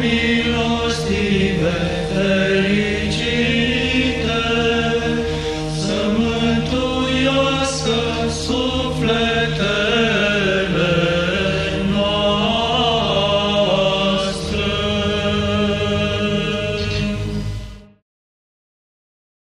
Milostivé, ferite.